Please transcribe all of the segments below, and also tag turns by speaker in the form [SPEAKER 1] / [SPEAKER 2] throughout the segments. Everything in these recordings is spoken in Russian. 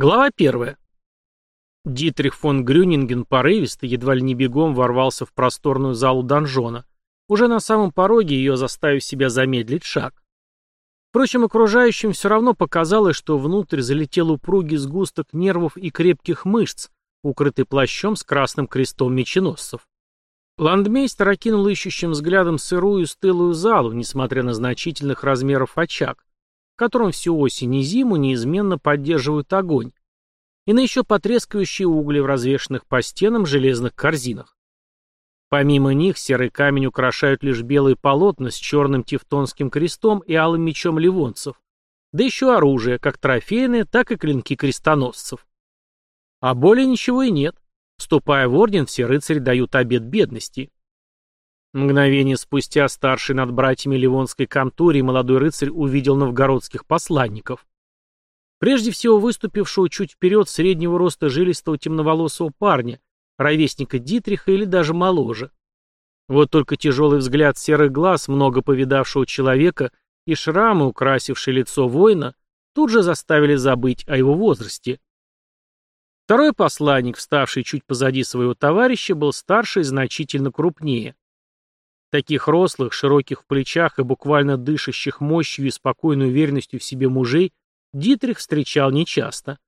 [SPEAKER 1] Глава первая. Дитрих фон Грюнинген порывисто, едва ли не бегом ворвался в просторную залу донжона, уже на самом пороге ее заставив себя замедлить шаг. Впрочем, окружающим все равно показалось, что внутрь залетел упругий сгусток нервов и крепких мышц, укрытый плащом с красным крестом меченосцев. Ландмейстер окинул ищущим взглядом сырую стылую залу, несмотря на значительных размеров очаг, которым всю осень и зиму неизменно поддерживают огонь, и на еще потрескивающие угли в развешанных по стенам железных корзинах. Помимо них серый камень украшают лишь белые полотна с черным тевтонским крестом и алым мечом ливонцев, да еще оружие, как трофейное, так и клинки крестоносцев. А более ничего и нет. Вступая в орден, все рыцари дают обет бедности. Мгновение спустя старший над братьями Ливонской контории молодой рыцарь увидел новгородских посланников. Прежде всего выступившего чуть вперед среднего роста жилистого темноволосого парня, ровесника Дитриха или даже моложе. Вот только тяжелый взгляд серых глаз много повидавшего человека и шрамы, украсившие лицо воина, тут же заставили забыть о его возрасте. Второй посланник, вставший чуть позади своего товарища, был старше и значительно крупнее. Таких рослых, широких в плечах и буквально дышащих мощью и спокойной уверенностью в себе мужей Дитрих встречал нечасто.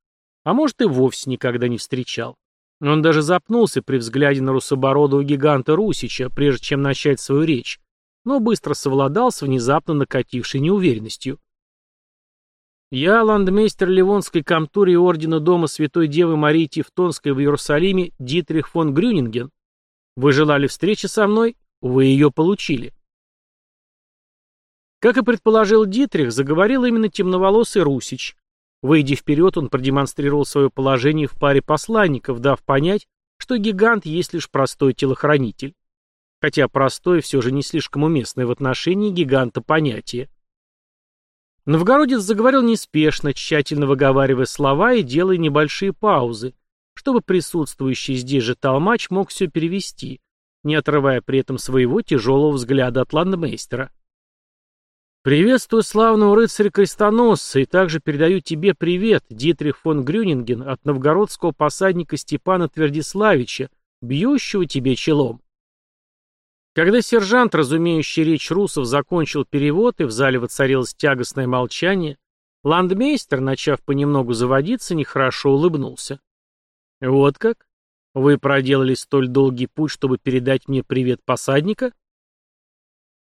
[SPEAKER 1] А может и вовсе никогда не встречал. Он даже запнулся при взгляде на русобородого гиганта Русича, прежде чем начать свою речь, но быстро совладал с внезапно накатившей неуверенностью. «Я, ландмейстер Ливонской комтурии Ордена Дома Святой Девы Марии Тевтонской в Иерусалиме Дитрих фон Грюнинген. Вы желали встречи со мной? Вы ее получили. Как и предположил Дитрих, заговорил именно темноволосый Русич. Выйдя вперед, он продемонстрировал свое положение в паре посланников, дав понять, что гигант есть лишь простой телохранитель. Хотя простой все же не слишком уместное в отношении гиганта понятие. Новгородец заговорил неспешно, тщательно выговаривая слова и делая небольшие паузы, чтобы присутствующий здесь же толмач мог все перевести, не отрывая при этом своего тяжелого взгляда от ландмейстера. «Приветствую славного рыцаря-крестоносца и также передаю тебе привет, Дитрих фон Грюнинген, от новгородского посадника Степана Твердиславича, бьющего тебе челом». Когда сержант, разумеющий речь русов, закончил перевод и в зале воцарилось тягостное молчание, ландмейстер, начав понемногу заводиться, нехорошо улыбнулся. «Вот как? Вы проделали столь долгий путь, чтобы передать мне привет посадника?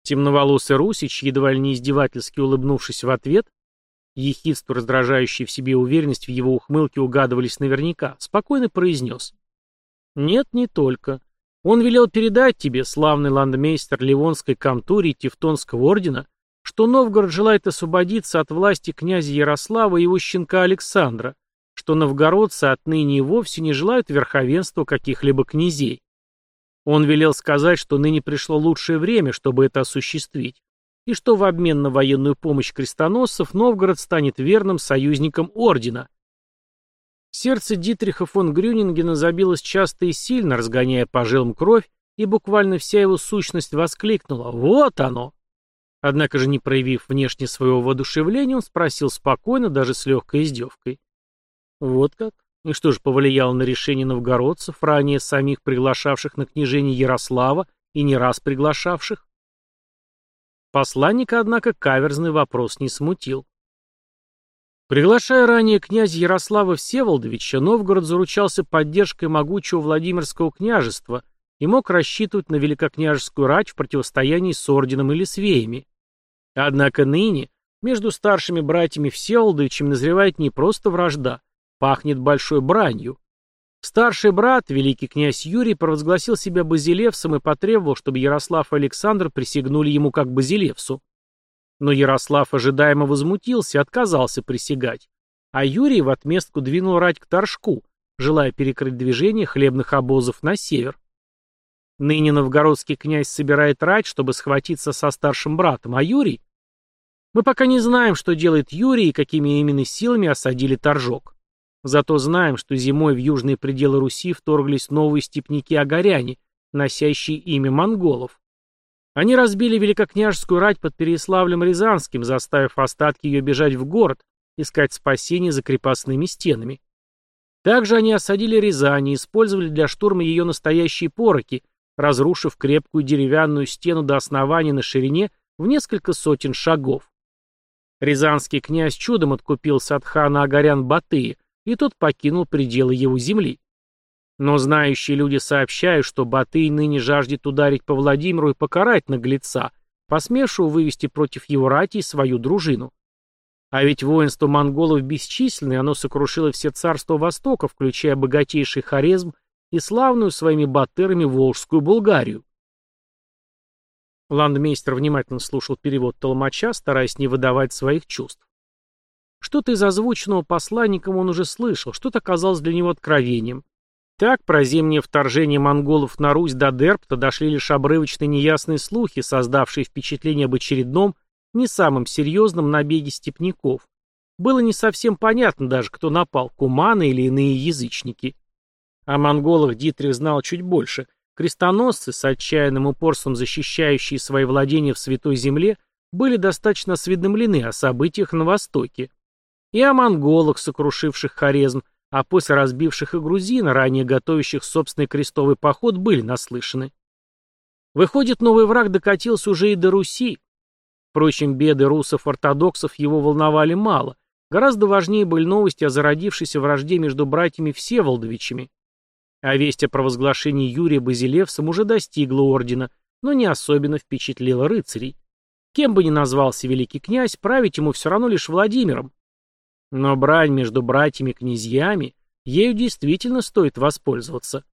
[SPEAKER 1] Темноволосый Русич, едва ли не издевательски улыбнувшись в ответ, ехидство, раздражающее в себе уверенность в его ухмылке угадывались наверняка, спокойно произнес. Нет, не только. Он велел передать тебе, славный ландмейстер Ливонской комтурии Тевтонского ордена, что Новгород желает освободиться от власти князя Ярослава и его щенка Александра, что новгородцы отныне и вовсе не желают верховенства каких-либо князей. Он велел сказать, что ныне пришло лучшее время, чтобы это осуществить, и что в обмен на военную помощь крестоносцев Новгород станет верным союзником ордена. Сердце Дитриха фон Грюнингена забилось часто и сильно, разгоняя по жилам кровь, и буквально вся его сущность воскликнула «Вот оно!». Однако же, не проявив внешне своего воодушевления, он спросил спокойно, даже с легкой издевкой. Вот как? И что же повлияло на решение новгородцев, ранее самих приглашавших на княжение Ярослава и не раз приглашавших? Посланника, однако, каверзный вопрос не смутил. Приглашая ранее князя Ярослава Всеволодовича, Новгород заручался поддержкой могучего Владимирского княжества и мог рассчитывать на великокняжескую рать в противостоянии с орденом или свеями. Однако ныне между старшими братьями Всеволодовичами назревает не просто вражда, Пахнет большой бранью. Старший брат, великий князь Юрий, провозгласил себя базилевсом и потребовал, чтобы Ярослав и Александр присягнули ему как базилевсу. Но Ярослав ожидаемо возмутился и отказался присягать, а Юрий в отместку двинул рать к Торжку, желая перекрыть движение хлебных обозов на север. Ныне новгородский князь собирает рать, чтобы схватиться со старшим братом, а Юрий... Мы пока не знаем, что делает Юрий и какими именно силами осадили Торжок. Зато знаем, что зимой в южные пределы Руси вторглись новые степняки-огоряне, носящие имя монголов. Они разбили великокняжескую рать под Переславлем-Рязанским, заставив остатки ее бежать в город, искать спасения за крепостными стенами. Также они осадили Рязань и использовали для штурма ее настоящие пороки, разрушив крепкую деревянную стену до основания на ширине в несколько сотен шагов. Рязанский князь чудом откупился от хана Агарян Батыя, и тот покинул пределы его земли. Но знающие люди сообщают, что Батый ныне жаждет ударить по Владимиру и покарать наглеца, посмевшего вывести против его рати свою дружину. А ведь воинство монголов бесчисленное, оно сокрушило все царства Востока, включая богатейший Хорезм и славную своими батырами Волжскую Булгарию. Ландмейстер внимательно слушал перевод толмача, стараясь не выдавать своих чувств. Что-то из озвученного посланником он уже слышал, что-то казалось для него откровением. Так, про зимнее вторжение монголов на Русь до Дерпта дошли лишь обрывочные неясные слухи, создавшие впечатление об очередном, не самом серьезном набеге степняков. Было не совсем понятно даже, кто напал, куманы или иные язычники. О монголах Дитрих знал чуть больше – Крестоносцы, с отчаянным упорством защищающие свои владения в Святой Земле, были достаточно осведомлены о событиях на Востоке. И о монголах, сокрушивших Хорезм, а после разбивших и грузин, ранее готовящих собственный крестовый поход, были наслышаны. Выходит, новый враг докатился уже и до Руси. Впрочем, беды русов-ортодоксов его волновали мало. Гораздо важнее были новости о зародившейся вражде между братьями Всеволодовичами. А весть о провозглашении Юрия Базилевсом уже достигла ордена, но не особенно впечатлила рыцарей. Кем бы ни назвался великий князь, править ему все равно лишь Владимиром. Но брань между братьями-князьями, ею действительно стоит воспользоваться.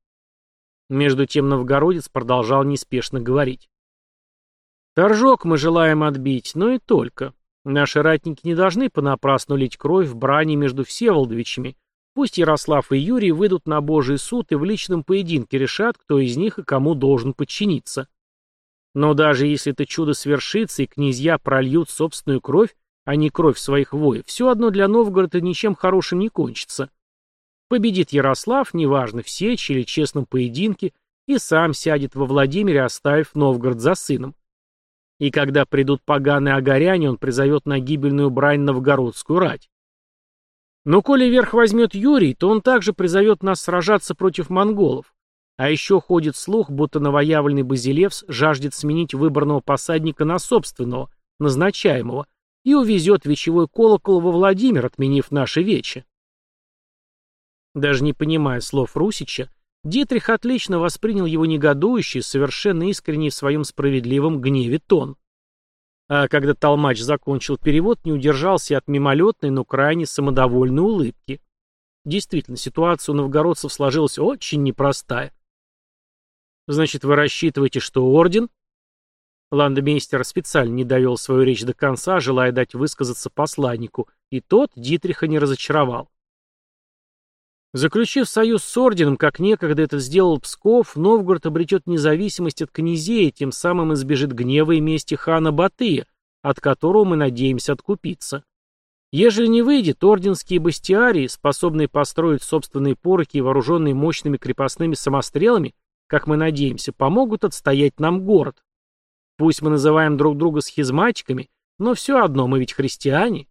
[SPEAKER 1] Между тем новгородец продолжал неспешно говорить. Торжок мы желаем отбить, но и только. Наши ратники не должны понапрасну лить кровь в брани между Всеволодовичами, Пусть Ярослав и Юрий выйдут на Божий суд и в личном поединке решат, кто из них и кому должен подчиниться. Но даже если это чудо свершится и князья прольют собственную кровь, а не кровь своих воев, все одно для Новгорода ничем хорошим не кончится. Победит Ярослав, неважно, в сече или честном поединке, и сам сядет во Владимире, оставив Новгород за сыном. И когда придут поганые огоряне, он призовет на гибельную брань новгородскую рать. Но коли верх возьмет Юрий, то он также призовет нас сражаться против монголов. А еще ходит слух, будто новоявленный Базилевс жаждет сменить выбранного посадника на собственного, назначаемого, и увезет вечевой колокол во Владимир, отменив наши вечи. Даже не понимая слов Русича, Дитрих отлично воспринял его негодующий, совершенно искренний в своем справедливом гневе тон. А когда Толмач закончил перевод, не удержался от мимолетной, но крайне самодовольной улыбки. Действительно, ситуация у новгородцев сложилась очень непростая. «Значит, вы рассчитываете, что орден?» Ландмейстер специально не довел свою речь до конца, желая дать высказаться посланнику, и тот Дитриха не разочаровал. Заключив союз с орденом, как некогда это сделал Псков, Новгород обретет независимость от князей тем самым избежит гнева и мести хана Батыя, от которого мы надеемся откупиться. Ежели не выйдет, орденские бастиарии, способные построить собственные пороки и вооруженные мощными крепостными самострелами, как мы надеемся, помогут отстоять нам город. Пусть мы называем друг друга схизматиками, но все одно мы ведь христиане.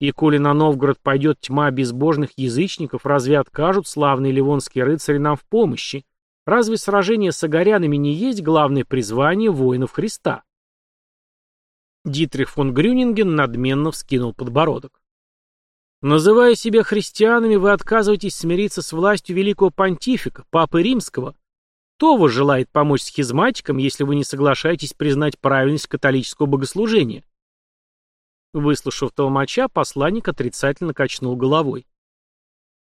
[SPEAKER 1] И коли на Новгород пойдет тьма безбожных язычников, разве откажут славные ливонские рыцари нам в помощи? Разве сражение с агарянами не есть главное призвание воинов Христа? Дитрих фон Грюнинген надменно вскинул подбородок. Называя себя христианами, вы отказываетесь смириться с властью великого понтифика, папы римского. Кто вас желает помочь схизматикам, если вы не соглашаетесь признать правильность католического богослужения? Выслушав толмача, посланник отрицательно качнул головой.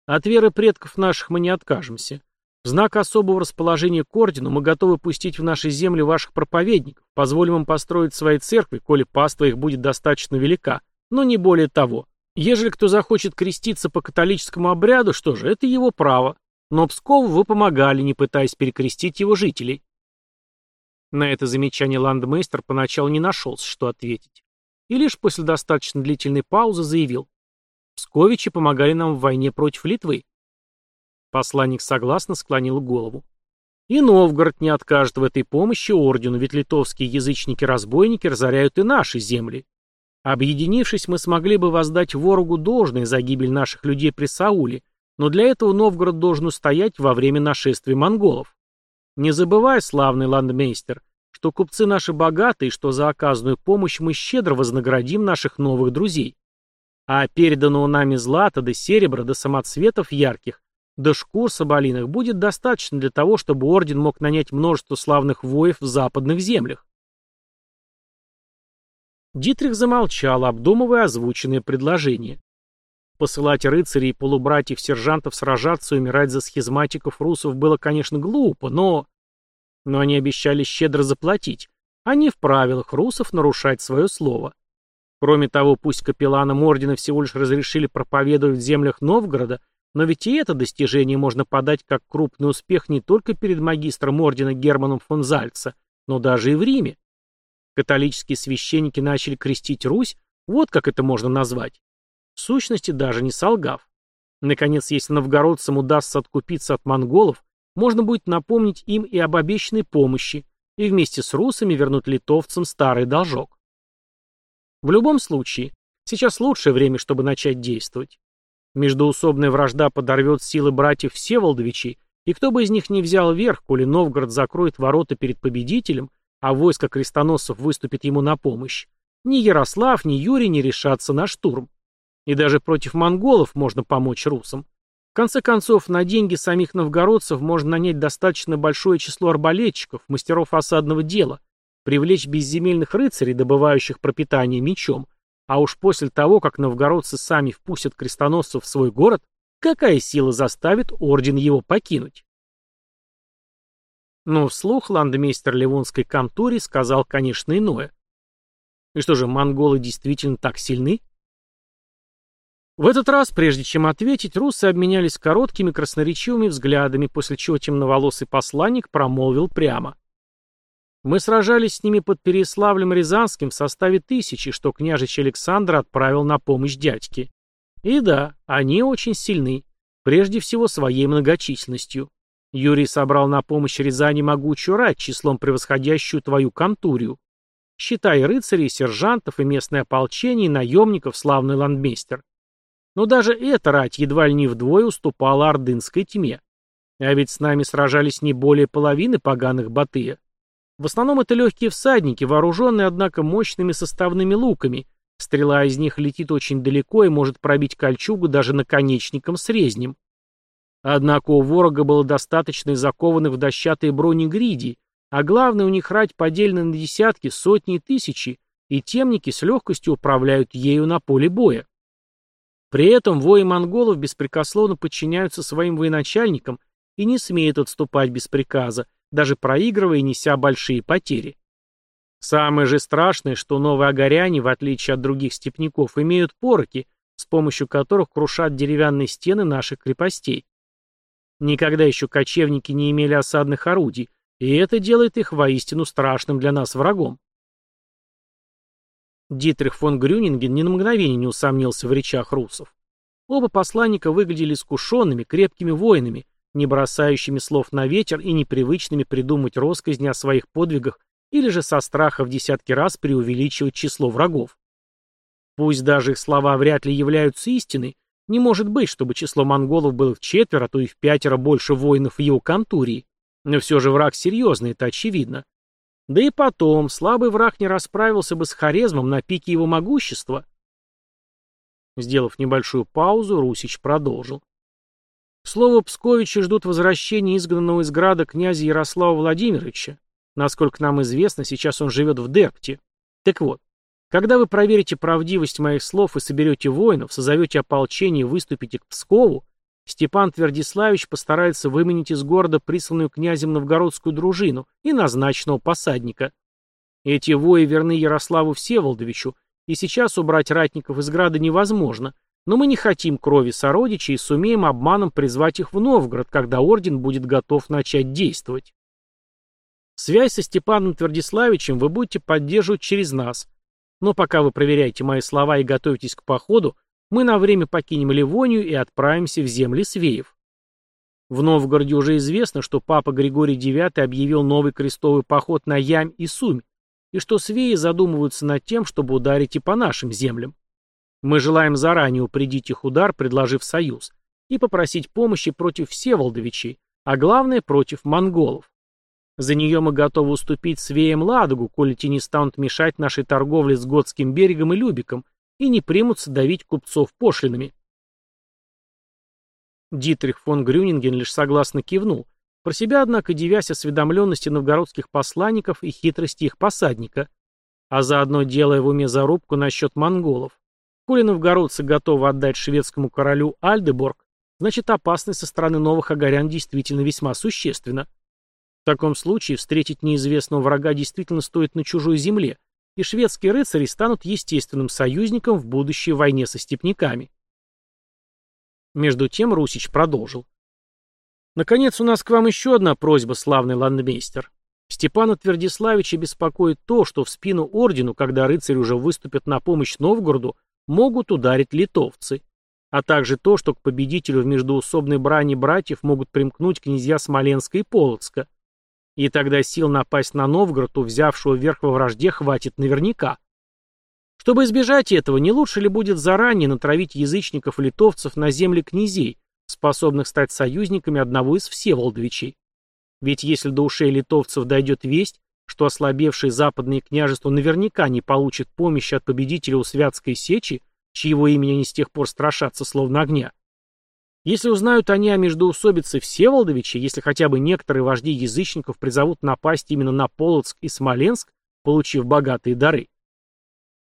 [SPEAKER 1] От веры предков наших мы не откажемся. В знак особого расположения к ордену мы готовы пустить в наши земли ваших проповедников, позволим им построить свои церкви, коли паства их будет достаточно велика, но не более того. Ежели кто захочет креститься по католическому обряду, что же, это его право. Но Пскову вы помогали, не пытаясь перекрестить его жителей. На это замечание ландмейстер поначалу не нашелся, что ответить и лишь после достаточно длительной паузы заявил. Псковичи помогали нам в войне против Литвы. Посланник согласно склонил голову. И Новгород не откажет в этой помощи ордену, ведь литовские язычники-разбойники разоряют и наши земли. Объединившись, мы смогли бы воздать ворогу должное за гибель наших людей при Сауле, Но для этого Новгород должен устоять во время нашествия монголов. Не забывай, славный ландмейстер, что купцы наши богатые, что за оказанную помощь мы щедро вознаградим наших новых друзей. А переданного нами злата до серебра до самоцветов ярких, до шкур соболиных будет достаточно для того, чтобы орден мог нанять множество славных воев в западных землях. Дитрих замолчал, обдумывая озвученное предложение. Посылать рыцарей и полубратьев-сержантов сражаться и умирать за схизматиков русов было, конечно, глупо, но... Но они обещали щедро заплатить. Они в правилах русов нарушать свое слово. Кроме того, пусть капелланам ордена всего лишь разрешили проповедовать в землях Новгорода, но ведь и это достижение можно подать как крупный успех не только перед магистром ордена Германом фон Зальца, но даже и в Риме. Католические священники начали крестить Русь, вот как это можно назвать. В сущности, даже не солгав. Наконец, если новгородцам удастся откупиться от монголов, можно будет напомнить им и об обещанной помощи, и вместе с русами вернуть литовцам старый должок. В любом случае, сейчас лучшее время, чтобы начать действовать. Междоусобная вражда подорвет силы братьев Всеволодовичей, и кто бы из них не взял верх, коли Новгород закроет ворота перед победителем, а войско крестоносцев выступит ему на помощь, ни Ярослав, ни Юрий не решатся на штурм. И даже против монголов можно помочь русам. В конце концов, на деньги самих новгородцев можно нанять достаточно большое число арбалетчиков, мастеров осадного дела, привлечь безземельных рыцарей, добывающих пропитание мечом, а уж после того, как новгородцы сами впустят крестоносцев в свой город, какая сила заставит орден его покинуть? Но вслух ландмейстер Ливонской конторе сказал, конечно, иное. И что же, монголы действительно так сильны? В этот раз, прежде чем ответить, русы обменялись короткими красноречивыми взглядами, после чего темноволосый посланник промолвил прямо. Мы сражались с ними под Переславлем Рязанским в составе тысячи, что княжич Александр отправил на помощь дядьке. И да, они очень сильны, прежде всего своей многочисленностью. Юрий собрал на помощь Рязани могучую рать, числом превосходящую твою контурию. Считай рыцарей, сержантов и местное ополчение, и наемников, славный ландмейстер. Но даже эта рать едва ли не вдвое уступала ордынской тьме. А ведь с нами сражались не более половины поганых Батыя. В основном это легкие всадники, вооруженные, однако, мощными составными луками. Стрела из них летит очень далеко и может пробить кольчугу даже наконечником с резнем. Однако у ворога было достаточно и закованных в дощатые брони гриди, а главное, у них рать поделена на десятки, сотни и тысячи, и темники с легкостью управляют ею на поле боя. При этом вои монголов беспрекословно подчиняются своим военачальникам и не смеют отступать без приказа, даже проигрывая и неся большие потери. Самое же страшное, что новые огоряне, в отличие от других степняков, имеют пороки, с помощью которых крушат деревянные стены наших крепостей. Никогда еще кочевники не имели осадных орудий, и это делает их воистину страшным для нас врагом. Дитрих фон Грюнинген ни на мгновение не усомнился в речах русов. Оба посланника выглядели искушенными, крепкими воинами, не бросающими слов на ветер и непривычными придумать росказни о своих подвигах или же со страха в десятки раз преувеличивать число врагов. Пусть даже их слова вряд ли являются истиной, не может быть, чтобы число монголов было в четверо, а то и в пятеро больше воинов в его контурии. Но все же враг серьезный, это очевидно. Да и потом, слабый враг не расправился бы с Хорезмом на пике его могущества. Сделав небольшую паузу, Русич продолжил. Слово Псковичи ждут возвращения изгнанного из града князя Ярослава Владимировича. Насколько нам известно, сейчас он живет в Дерпте. Так вот, когда вы проверите правдивость моих слов и соберете воинов, созовете ополчение и выступите к Пскову, Степан Твердиславич постарается выменить из города присланную князем новгородскую дружину и назначенного посадника. Эти вои верны Ярославу Всеволодовичу, и сейчас убрать ратников из града невозможно, но мы не хотим крови сородичей и сумеем обманом призвать их в Новгород, когда орден будет готов начать действовать. Связь со Степаном Твердиславичем вы будете поддерживать через нас. Но пока вы проверяете мои слова и готовитесь к походу, мы на время покинем Ливонию и отправимся в земли Свеев. В Новгороде уже известно, что папа Григорий IX объявил новый крестовый поход на Ямь и Сумь, и что свеи задумываются над тем, чтобы ударить и по нашим землям. Мы желаем заранее упредить их удар, предложив союз. и попросить помощи против Всеволодовичей, а главное против монголов. За нее мы готовы уступить Свеям Ладогу, коли те не станут мешать нашей торговле с Готским берегом и Любиком и не примутся давить купцов пошлинами. Дитрих фон Грюнинген лишь согласно кивнул, про себя, однако, девясь осведомленности новгородских посланников и хитрости их посадника, а заодно делая в уме зарубку насчет монголов. Коли новгородцы готовы отдать шведскому королю Альдеборг, значит опасность со стороны новых агарян действительно весьма существенна. В таком случае встретить неизвестного врага действительно стоит на чужой земле, и шведские рыцари станут естественным союзником в будущей войне со степняками. Между тем Русич продолжил. «Наконец, у нас к вам еще одна просьба, славный ландмейстер. Степана Твердиславича беспокоит то, что в спину ордену, когда рыцари уже выступят на помощь Новгороду, могут ударить литовцы, а также то, что к победителю в междоусобной брани братьев могут примкнуть князья Смоленска и Полоцка. И тогда сил напасть на Новгород, у взявшего верх во вражде, хватит наверняка. Чтобы избежать этого, не лучше ли будет заранее натравить язычников-литовцев на земли князей, способных стать союзниками одного из Всеволодовичей? Ведь если до ушей литовцев дойдет весть, что ослабевшие западные княжества наверняка не получат помощи от победителя у Святской Сечи, чьего имени они с тех пор страшатся словно огня, если узнают они о междоусобице Всеволодовича, если хотя бы некоторые вожди язычников призовут напасть именно на Полоцк и Смоленск, получив богатые дары.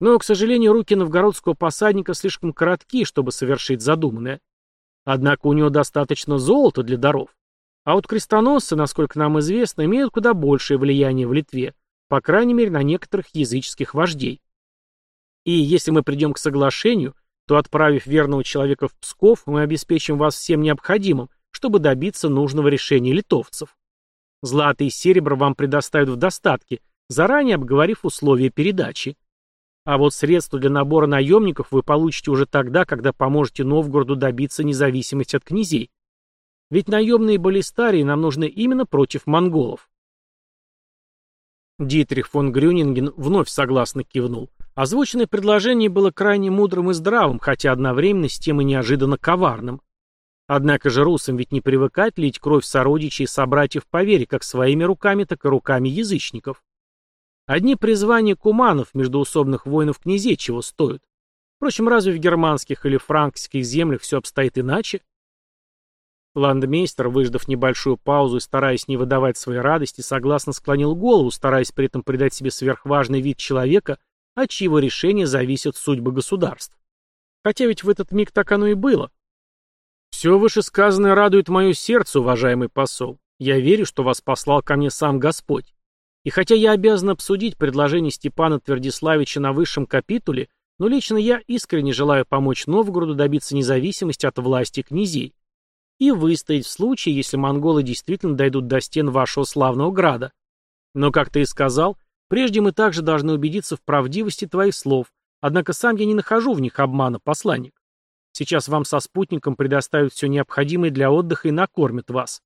[SPEAKER 1] Но, к сожалению, руки новгородского посадника слишком коротки, чтобы совершить задуманное. Однако у него достаточно золота для даров. А вот крестоносцы, насколько нам известно, имеют куда большее влияние в Литве, по крайней мере, на некоторых языческих вождей. И если мы придем к соглашению – то, отправив верного человека в Псков, мы обеспечим вас всем необходимым, чтобы добиться нужного решения литовцев. Злато и серебро вам предоставят в достатке, заранее обговорив условия передачи. А вот средства для набора наемников вы получите уже тогда, когда поможете Новгороду добиться независимости от князей. Ведь наемные баллистарии нам нужны именно против монголов. Дитрих фон Грюнинген вновь согласно кивнул. Озвученное предложение было крайне мудрым и здравым, хотя одновременно с тем и неожиданно коварным. Однако же русам ведь не привыкать лить кровь сородичей и собратьев по вере, как своими руками, так и руками язычников. Одни призвания куманов, междуусобных воинов князей, чего стоят. Впрочем, разве в германских или франкских землях все обстоит иначе? Ландмейстер, выждав небольшую паузу и стараясь не выдавать своей радости, согласно склонил голову, стараясь при этом придать себе сверхважный вид человека, от чьего решения зависят судьбы государств. Хотя ведь в этот миг так оно и было. Все вышесказанное радует мое сердце, уважаемый посол. Я верю, что вас послал ко мне сам Господь. И хотя я обязан обсудить предложение Степана Твердиславича на высшем капитуле, но лично я искренне желаю помочь Новгороду добиться независимости от власти князей и выстоять в случае, если монголы действительно дойдут до стен вашего славного града. Но, как ты и сказал, Прежде мы также должны убедиться в правдивости твоих слов, однако сам я не нахожу в них обмана, посланник. Сейчас вам со спутником предоставят все необходимое для отдыха и накормят вас.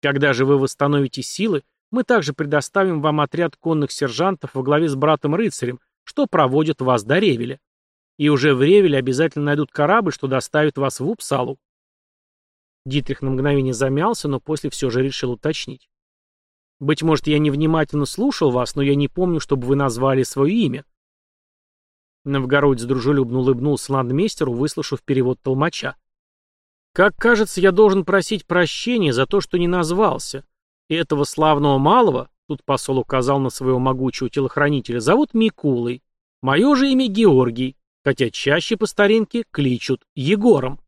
[SPEAKER 1] Когда же вы восстановите силы, мы также предоставим вам отряд конных сержантов во главе с братом-рыцарем, что проводят вас до Ревеля. И уже в Ревеле обязательно найдут корабль, что доставит вас в Упсалу. Дитрих на мгновение замялся, но после все же решил уточнить. Быть может, я невнимательно слушал вас, но я не помню, чтобы вы назвали свое имя. Новгородец дружелюбно улыбнулся ландмейстеру, выслушав перевод толмача. «Как кажется, я должен просить прощения за то, что не назвался. И этого славного малого, тут посол указал на своего могучего телохранителя, зовут Микулой. Мое же имя Георгий, хотя чаще по старинке кличут Егором».